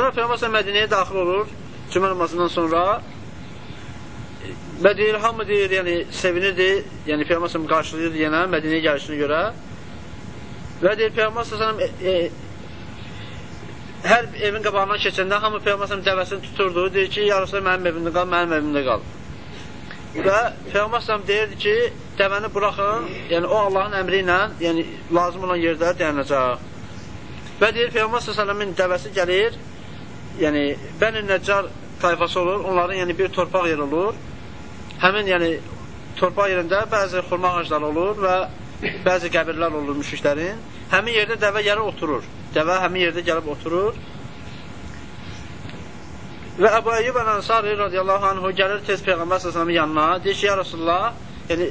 Sonra Peyğəmbər Mədinəyə daxil olur, cümə namazından sonra və deyir, hamı deyir, yəni sevinirdi, yəni Peyğəmbər qarşılayırdı yenə Mədinəyə gəlişinə görə. Və deyir, Peyğəmbər e, e, hər evin qabağından keçəndə hamı Peyğəmbər dəvəsini tuturdu, deyir ki, yarısı mənim evimdə qal, mənim evimdə qal. Və Peyğəmbər deyirdi ki, dəvəni buraxın, yəni o Allahın əmri ilə, yəni lazım olan yerdə dayanacaq. Və deyir, Peyğəmbər s.ə.v-in dəvəsi gəlir, yəni Bəni Nəccar tayfası olur, onların yəni bir torpaq yeri olur. Həmin yəni torpaq yerində bəzi xurma ağacları olur və bəzi qəbirlər olur müşriklərin. Həmin yerdə dəvə yerə oturur. Dəvə həmin yerdə gəlib oturur. Və Əbu Əyyub Əl-Ənsari radiyallahu anhu gəlir tez Peyğəmbər s.ə.v-in yanına, deyir ki, ya Rasulullah, yəni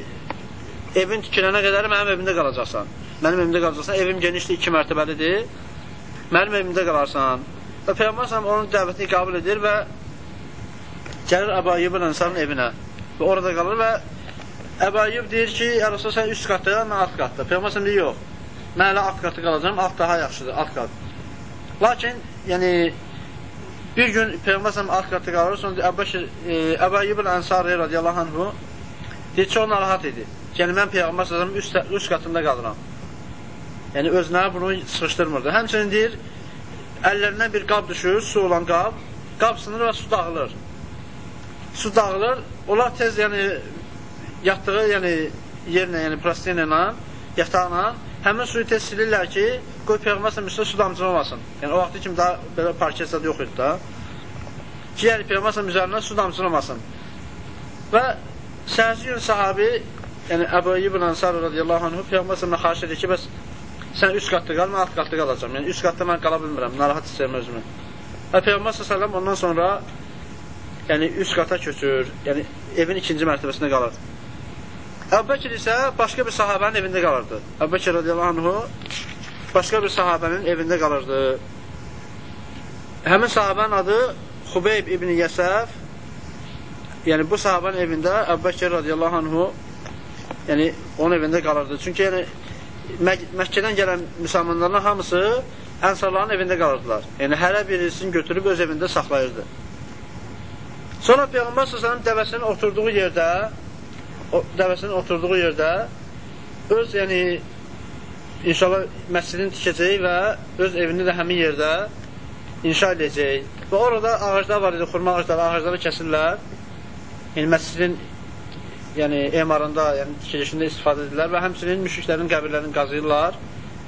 evin tikilənə qədər mənim evimdə qalacaqsan. Mənim evimdə qalacaqsan, evim genişli iki mərtəbəlidir mənim evimdə qalarsan. Və Peyğəmbər onun dəvətini qəbul edir və gəlir Əbu Ayyubun Ənsarın evinə və orada qalır və Əbu Ayyub deyir ki, ya Rasul, sən üst qatda, mən alt qatda. Peyğəmbər deyir, yox, mən elə alt qatda qalacam, alt daha yaxşıdır, alt qat. Lakin, yəni, bir gün Peyğəmbər alt qatda qalır, sonra Əbu Ayyubun Ənsari radiyallahu anhu deyir, çox narahat idi. Yəni, mən Peyğəmbər üst, üst qatında qalıram. Yəni özünə bunu sıxışdırmırdı. Həmçinin deyir, əllərindən bir qab düşür, su olan qab, qab sınır və su dağılır. Su dağılır, onlar tez yəni yatdığı yəni yerlə, yəni plastina ilə, yataqla həmin suyu tez silirlər ki, qoy Peyğəmbər üstə su damcılmasın. Yəni o vaxtı kimi daha belə parça zad yox idi da. Ki, yəni Peyğəmbər üzərindən su damcılmasın. Və səhərsi gün sahabi, yəni Əbu İbn Ansar radiyallahu anhu Peyğəmbər xahiş edir ki, bəs sən üst qatda qal, mən alt qatda qalacam. Yəni üst qatda mən qala bilmirəm, narahat istəyirəm özümü. Və Peyğəmbər sallallahu ondan sonra yəni üst qata köçür, yəni evin ikinci mərtəbəsində qalır. Əbubəkir isə başqa bir sahabənin evində qalırdı. Əbubəkir radiyallahu anhu başqa bir sahabənin evində qalırdı. Həmin sahabənin adı Xubeyb ibn Yəsəf yəni bu sahabənin evində Əbubəkir radiyallahu anhu yəni onun evində qalırdı. Çünki yəni Mək Məkkədən gələn müsəlmanların hamısı ənsarların evində qalırdılar. Yəni, hərə birisini götürüb öz evində saxlayırdı. Sonra Peyğəmbər s.ə.v dəvəsinin oturduğu yerdə o, dəvəsinin oturduğu yerdə öz, yəni, inşallah məscidini tikəcək və öz evini də həmin yerdə inşa edəcək. Və orada ağaclar var idi, xurma ağacları, ağacları kəsirlər. Yəni, məscidin yəni emarında, yəni tikilişində istifadə edirlər və həmçinin müşriklərin qəbirlərini qazıyırlar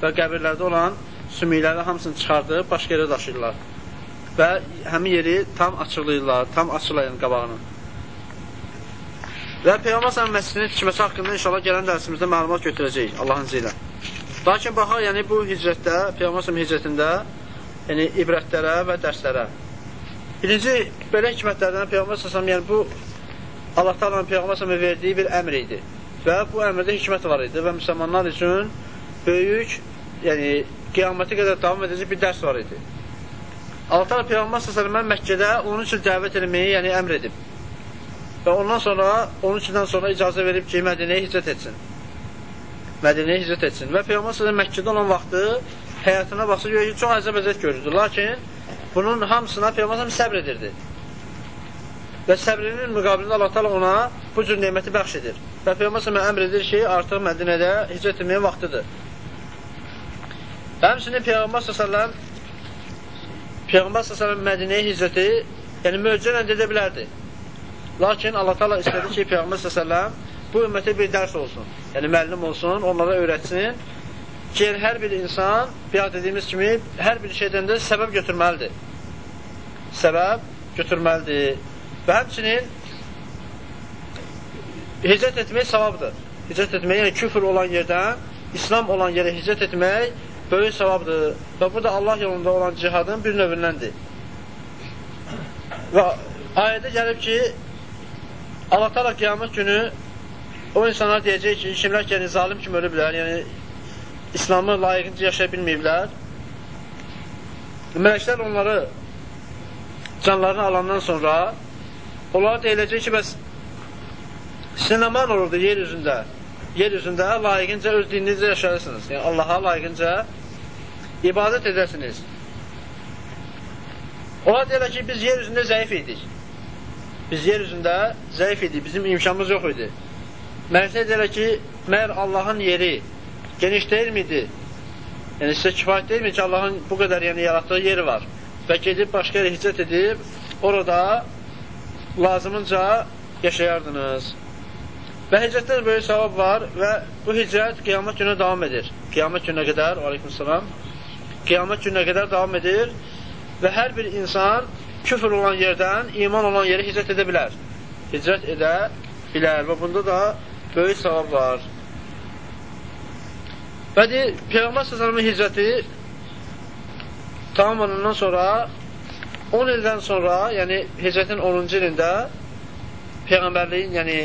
və qəbirlərdə olan sümükləri hamısını çıxardıb başqa yerə daşıyırlar. Və həmin yeri tam açıqlayırlar, tam açılayın qabağını. Və Peyğəmbər sallallahu məscidinin tikməsi haqqında inşallah gələn dərsimizdə məlumat götürəcəyik Allahın izni ilə. Lakin baxaq, yəni bu hicrətdə, Peyğəmbər sallallahu hicrətində, yəni ibrətlərə və dərslərə. Birinci belə hikmətlərdən Peyğəmbər sallallahu yəni bu Allah Taala'nın Peyğəmbər verdiyi bir əmr idi. Və bu əmrdə hikmət var idi və müsəlmanlar üçün böyük, yəni qiyamətə qədər davam edəcək bir dərs var idi. Allah Taala Peyğəmbər sallallahu Məkkədə onun üçün dəvət etməyi, yəni əmr edib. Və ondan sonra, onun üçündən sonra icazə verib ki, Mədinəyə hicrət etsin. Mədinəyə hicrət etsin. Və Peyğəmbər sallallahu Məkkədə olan vaxtı həyatına baxsa görə çox əzəb-əzət görürdü. Lakin bunun hamısına Peyğəmbər səbr edirdi və səbrinin müqabilində Allah təala ona bu cür neməti bəxş edir. Və Peyğəmbər əmr edir ki, artıq Mədinədə hicrət etməyə vaxtıdır. Və həmçinin Peyğəmbər sallallahu Peyğəmbər sallallahu Mədinəyə hicrəti, yəni möcüzə edə bilərdi. Lakin Allah təala istədi ki, Peyğəmbər sallallahu bu ümmətə bir dərs olsun. Yəni müəllim olsun, onlara öyrətsin ki, yəni, hər bir insan, biyad dediyimiz kimi, hər bir şeydən də səbəb götürməlidir. Səbəb götürməlidir. Və həmçinin hicrət etmək savabdır. Hicrət etmək, yəni küfür olan yerdən İslam olan yerə hicrət etmək böyük savabdır. Və bu da Allah yolunda olan cihadın bir növündəndir. Və ayədə gəlib ki, Allah təala qiyamət günü o insanlar deyəcək ki, kimlər ki, yəni, zalim kimi ölə bilər, yəni İslamı layiqincə yaşaya bilməyiblər. Mələklər onları canlarını alandan sonra Onlara deyiləcək ki, bəs sinəman olurdu yer üzündə. Yer üzündə layiqincə öz dininizə yaşayırsınız. Yəni, Allaha layiqincə ibadət edəsiniz. Ola deyirlər ki, biz yer üzündə zəif idik. Biz yer üzündə zəif idik, bizim imkanımız yox idi. Mələklər deyirlər ki, məyər Allahın yeri geniş deyilmiydi? Yəni, sizə kifayət deyilmi ki, Allahın bu qədər yəni, yaratdığı yeri var və gedib başqa yerə hicrət edib, orada lazımınca yaşayardınız. Və hicrətdə də böyük savab var və bu hicrət qiyamət günə davam edir. Qiyamət günə qədər, aleykümselam, qiyamət günə qədər davam edir və hər bir insan küfr olan yerdən iman olan yerə hicrət edə bilər. Hicrət edə bilər və bunda da böyük savab var. Və deyir, Peyğəmbər s.ə.v-in hicrəti tamam ondan sonra 10 ildən sonra, yəni hicrətin 10-cu ilində Peyğəmbərliyin, yəni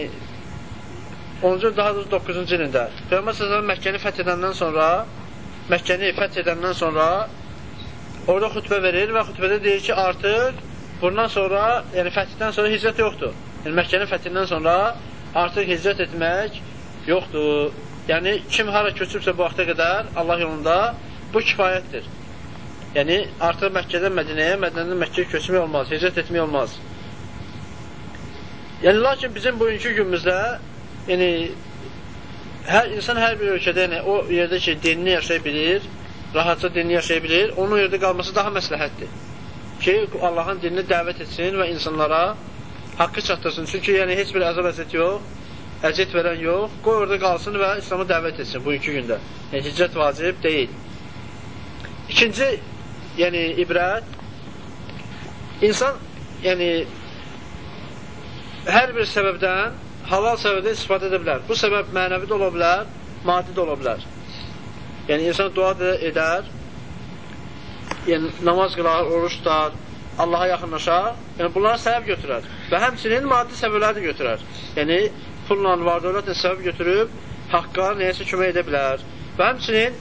10-cu daha doğrusu 9-cu ilində Peyğəmbər s.ə.v Məkkəni fəth edəndən sonra Məkkəni fəth edəndən sonra orada xütbə verir və xütbədə deyir ki, artıq bundan sonra, yəni fəthdən sonra hicrət yoxdur. Yəni Məkkəni fəthindən sonra artıq hicrət etmək yoxdur. Yəni, kim hara köçübsə bu vaxta qədər Allah yolunda bu kifayətdir. Yəni, artıq Məkkədən Mədinəyə, Mədinədən Məkkəyə köçmək olmaz, hicrət etmək olmaz. Yəni, lakin bizim bugünkü günümüzdə yəni, hər insan hər bir ölkədə, yəni, o yerdə ki, dinini yaşaya bilir, rahatca dinini yaşaya bilir, onun yerdə qalması daha məsləhətdir. Ki, Allahın dinini dəvət etsin və insanlara haqqı çatdırsın. Çünki yəni, heç bir əzab əziyyət yox əziyyət verən yox, qoy orada qalsın və İslamı dəvət etsin bugünkü gündə. Yəni, hicrət vacib deyil. İkinci, yəni, ibrət, insan, yəni, hər bir səbəbdən, halal səbəbdən istifadə edə bilər. Bu səbəb mənəvi də ola bilər, maddi də ola bilər. Yəni, insan dua edər, yəni, namaz qılar, oruç tutar, Allaha yaxınlaşar, yəni bunlara səbəb götürər və həmçinin maddi səbəbləri də götürər. Yəni, pulla, var dövlətlə səbəb götürüb haqqa nəyəsə kömək edə bilər. Və həmçinin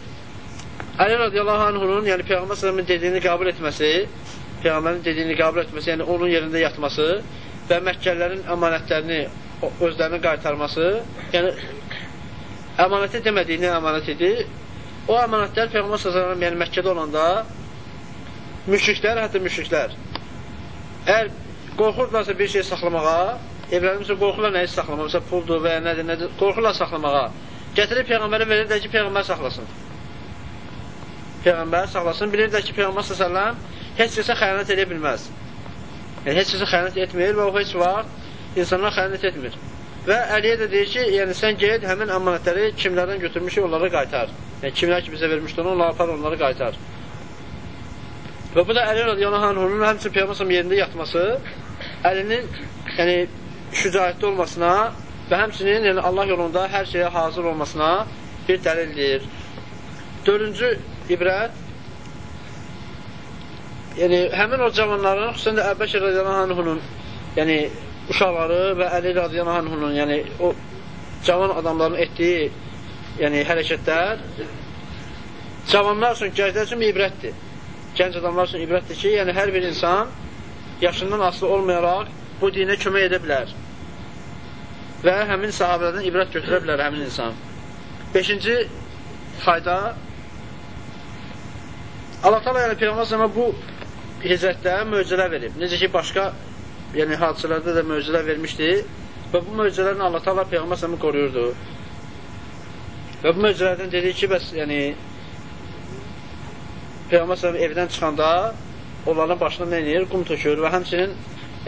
Əli radiyallahu anhunun, yəni Peyğəmbər sallallahu dediyini qəbul etməsi, Peyğəmbərin dediyini qəbul etməsi, yəni onun yerində yatması və Məkkəlilərin əmanətlərini özlərinə qaytarması, yəni əmanəti demədiyini əmanət idi. O əmanətlər Peyğəmbər sallallahu yəni Məkkədə olanda müşriklər, hətta müşriklər əgər qorxurdularsa bir şey saxlamağa, evlərini məsələn, qorxurlar nəyi saxlamağa, məsələn, puldur və ya nədir, nədir, qorxurlar saxlamağa. Gətirib Peyğəmbərə verirlər ki, Peyğəmbər saxlasın. Peyğəmbər saxlasın, bilirlər ki, Peyğəmbər s.ə.v heç kəsə xəyanət edə bilməz. Yəni, heç kəsə xəyanət etmir və o heç vaxt insanlara xəyanət etmir. Və Əliyə də deyir ki, yəni sən get, həmin əmanətləri kimlərdən götürmüşük, onları qaytar. Yəni, kimlər ki, bizə vermişdir, onları apar, onları qaytar. Və bu da Əli radiyallahu anhunun həmçin Peyğəmbər yerində yatması, Əlinin yəni, şücaətli olmasına və həmçinin yəni, Allah yolunda hər şeyə hazır olmasına bir dəlildir. Dördüncü ibrət yəni, həmin o cavanların, xüsusən də Əbbəkir radiyallahu anhunun yəni, uşaqları və Əli radiyallahu anhunun yəni, o cavan adamların etdiyi yəni, hərəkətlər cavanlar üçün, gənclər üçün ibrətdir. Gənc adamlar üçün ibrətdir ki, yəni hər bir insan yaşından asılı olmayaraq bu dinə kömək edə bilər və həmin sahabələrdən ibrət götürə bilər həmin insan. Beşinci fayda Allah təala yəni Peyğəmbər zəmə bu hicrətdə möcüzələr verib. Necə ki, başqa yəni hadisələrdə də möcüzələr vermişdi və bu möcüzələrin Allah təala Peyğəmbər zəmə qoruyurdu. Və bu möcüzələrdən dediyi ki, bəs yəni Peyğəmbər zəmə evdən çıxanda onların başına nə edir? Qum tökür və həmçinin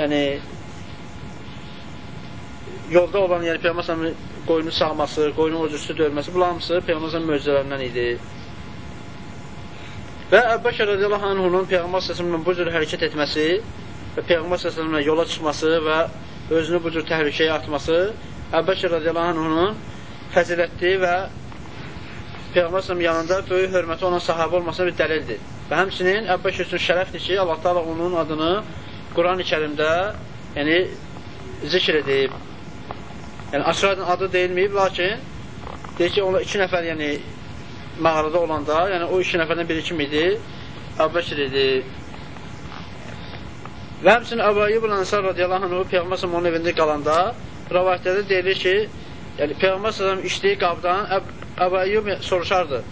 yəni yolda olan, yəni Peyğəmbər qoyunu sağması, qoyunu orucu döyülməsi, bunlar hamısı Peyğəmbər möcüzələrindən idi. Və Əbbəkər radiyallahu anhunun Peyğəmbər səsəmlə bu cür hərəkət etməsi və Peyğəmbər səsəmlə yola çıxması və özünü bu cür təhlükəyə atması Əbbəkər radiyallahu anhunun fəzilətli və Peyğəmbər səsəm yanında böyük hörməti olan sahabə olmasına bir dəlildir. Və həmçinin Əbbəkər üçün şərəfdir ki, Allah da onun adını Quran-ı kərimdə yəni, zikr edib. Yəni, Aşradın adı deyilməyib, lakin deyir ki, onlar iki nəfər, yəni, mağarada olanda, yəni o iki nəfərdən biri kim idi? Əbbəkir idi. Və həmçinin Əbu Ayyub Ənsar radiyallahu anh, Peyğəmbər onun evində qalanda, rəvayətlərdə deyilir ki, yəni Peyğəmbər sallam içdiyi qabdan Əbu Ayyub soruşardı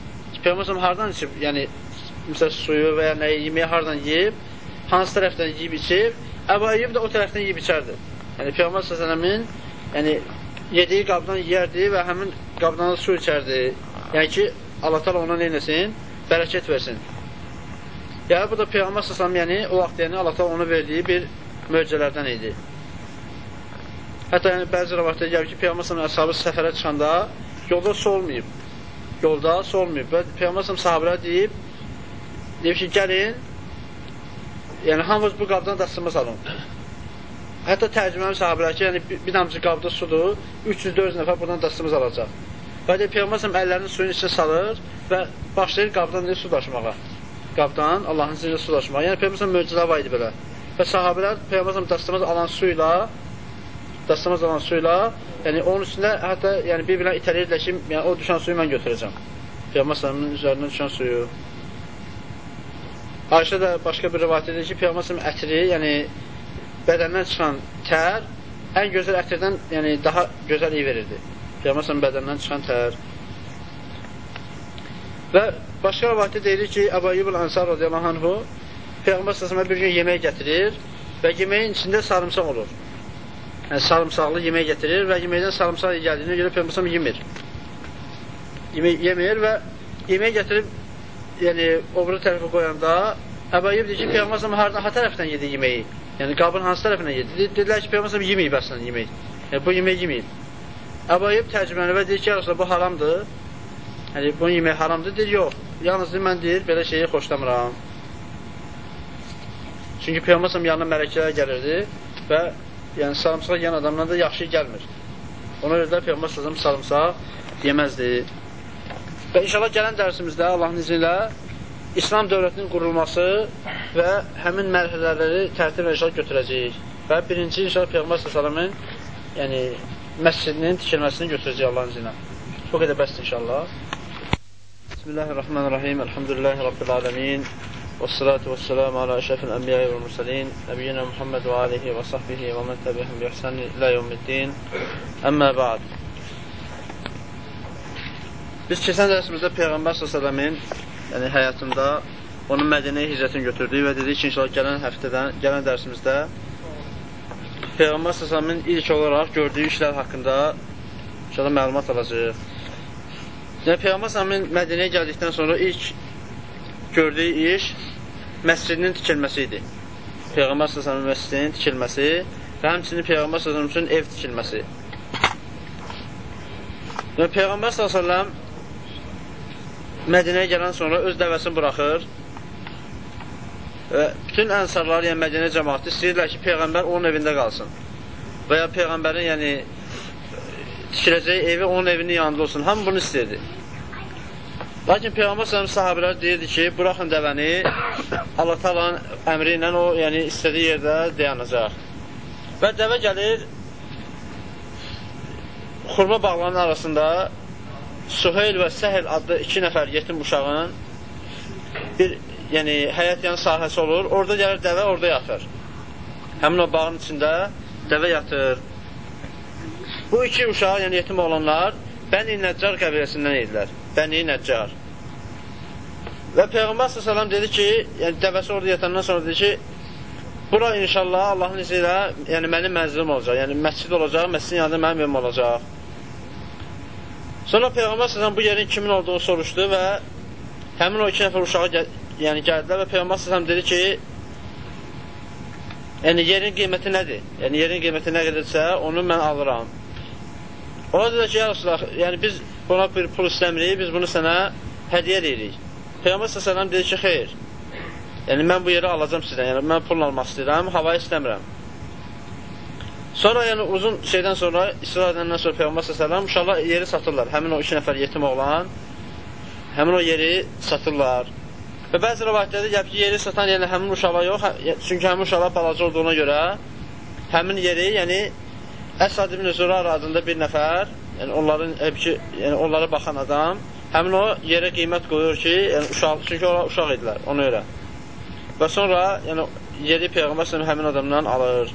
Peyğəmbər sallam hardan içib, yəni, məsəl suyu və ya nəyi yeməyi hardan yeyib hansı tərəfdən yeyib içir, Əbu Əyyub da o tərəfdən yeyib içərdi. Yəni Peyğəmbər s.ə.v-in yəni, yediyi qabdan yeyərdi və həmin qabdan da su içərdi. Yəni ki, Allah təala ona neyləsin? Bərəkət versin. Yəni bu da Peyğəmbər s.ə.v yəni o vaxt yəni Allah təala ona verdiyi bir möcüzələrdən idi. Hətta yəni bəzi rivayətlər gəlir ki, Peyğəmbər s.ə.v əshabı səfərə çıxanda yolda su olmayıb. Yolda su olmayıb. Və Peyğəmbər s.ə.v sahabələrə deyib, deyib ki, gəlin, yəni hamınız bu qabdan dasılma salın. Hətta tərcüməli sahabələr ki, yəni bir, bir damcı qabda sudur, 300-400 nəfər buradan dasılımız alacaq. Və deyib, Peyğəmbər s.ə.v əllərini suyun içine salır və başlayır qabdan deyir, su daşımağa. Qabdan Allahın izniyle su daşımağa. Yəni Peyğəmbər s.ə.v möcüzələr var idi belə. Və sahabələr Peyğəmbər s.ə.v dasılmaz alan su ilə dastamaz olan suyla, yəni onun üstündə hətta yəni bir-birinə itələyirlər ki, yəni o düşən suyu mən götürəcəm. Peyğəmbər sallallahu üzərindən düşən suyu. Ayşə də başqa bir rivayət edir ki, Peyğəmbər ətri, yəni bədəndən çıxan tər ən gözəl ətirdən, yəni daha gözəl iyi verirdi. Peyğəmbər bədəndən çıxan tər. Və başqa rivayətdə deyilir ki, Əbu Ayyub el-Ansar radiyallahu anhu Peyğəmbər sallallahu bir gün yemək gətirir və yeməyin içində sarımsaq olur yəni, sarımsaqlı yemək gətirir və yeməkdən sarımsaq gəldiyinə görə Peyğəmbər yemir. Yemək yemir və yemək gətirib yəni o biri tərəfə qoyanda Əbayyib deyir ki, Peyğəmbər hardan ha tərəfdən yedi yeməyi? Yəni qabın hansı tərəfindən yedi? Dedilər ki, Peyğəmbər yeməyib əslən yemək. Yəni bu yemək yeməyib. Əbayyib tərcüməni və deyir ki, Rasulullah bu haramdır. Yəni bu yemək haramdır. Deyir, yox. Yalnız mən deyir, belə şeyi xoşlamıram. Çünki Peyğəmbər yanına mələkələr gəlirdi və yəni sarımsaq yeyən adamdan da yaxşı gəlmir. Ona görə də Peyğəmbər sarımsaq yeməzdi. Və inşallah gələn dərsimizdə Allahın izni ilə İslam dövlətinin qurulması və həmin mərhələləri tərtib inşallah götürəcəyik. Və birinci inşallah Peyğəmbər sallallahu yəni məscidinin tikilməsini götürəcək Allahın izinə. Bu qədər bəsdir inşallah. Bismillahirrahmanirrahim. Elhamdülillahi rabbil alamin. Vessalatu vesselamu ala əşrafil anbiya'i vel mursalin, nəbiyyina Muhammed və alihi və sahbihi və men təbi'əhum bi ihsan ila yevmiddin. Amma ba'd. Biz keçən dərsimizdə Peyğəmbər s.ə.v-in yəni həyatında onun Mədinəyə hicrətini götürdük və dedik ki, inşallah gələn həftədən, gələn dərsimizdə Peyğəmbər s.ə.v-in ilk olaraq gördüyü işlər haqqında inşallah məlumat alacaq. Yəni Peyğəmbər s.ə.v-in Mədinəyə gəldikdən sonra ilk gördüyü iş məscidinin tikilməsi idi. Peyğəmbər s.ə.v məscidinin tikilməsi və həmçinin Peyğəmbər s.ə.v üçün ev tikilməsi. Və Peyğəmbər s.ə.v Mədinəyə gələn sonra öz dəvəsini buraxır və bütün ənsarlar, yəni Mədinə cəmaatı istəyirlər ki, Peyğəmbər onun evində qalsın və ya Peyğəmbərin yəni tikiləcəyi evi onun evinin yanında olsun. Hamı bunu istəyirdi. Lakin Peyğəmbər sallallahu sahabələr deyirdi ki, buraxın dəvəni Allah Taala'nın əmri ilə o, yəni istədiyi yerdə dayanacaq. Və dəvə gəlir xurma bağlarının arasında Suheyl və Səhel adlı iki nəfər yetim uşağın bir yəni həyat yan sahəsi olur. Orada gəlir dəvə, orada yatır. Həmin o bağın içində dəvə yatır. Bu iki uşaq, yəni yetim olanlar Bəni Nəccar qəbiləsindən idilər. Bəni Nəccar. Və Peyğəmbər s.ə.v dedi ki, yəni dəvəsi orada yatandan sonra dedi ki, bura inşallah Allahın izi ilə yəni mənim mənzilim olacaq. Yəni məscid olacaq, məscidin yanında mənim evim olacaq. Sonra Peyğəmbər s.ə.v bu yerin kimin olduğunu soruşdu və həmin o iki nəfər uşağı yəni gəldilər və Peyğəmbər s.ə.v dedi ki, yəni yerin qiyməti nədir? Yəni yerin qiyməti nə qədərsə, onu mən alıram. Ona dedi ki, ya Rasulallah, yəni biz buna bir pul istəmirik, biz bunu sənə hədiyə edirik. Peyğəmbər s.ə.v dedi ki, xeyr, yəni mən bu yeri alacam sizdən, yəni mən pul almaq istəyirəm, havayı istəmirəm. Sonra yəni uzun şeydən sonra, İsra edəndən sonra Peyğəmbər s.ə.v uşaqlar yeri satırlar. Həmin o iki nəfər yetim oğlan, həmin o yeri satırlar. Və bəzi rivayətlərdə gəlib ki, yeri satan yəni həmin uşaqlar yox, hə, çünki həmin uşaqlar balaca olduğuna görə həmin yeri, yəni Əsad ibn Zurar adında bir nəfər, yəni onların həbki, yəni onlara baxan adam, həmin o yerə qiymət qoyur ki, yəni uşaq, çünki onlar uşaq idilər, ona görə. Və sonra yəni yeri Peyğəmbər həmin adamdan alır.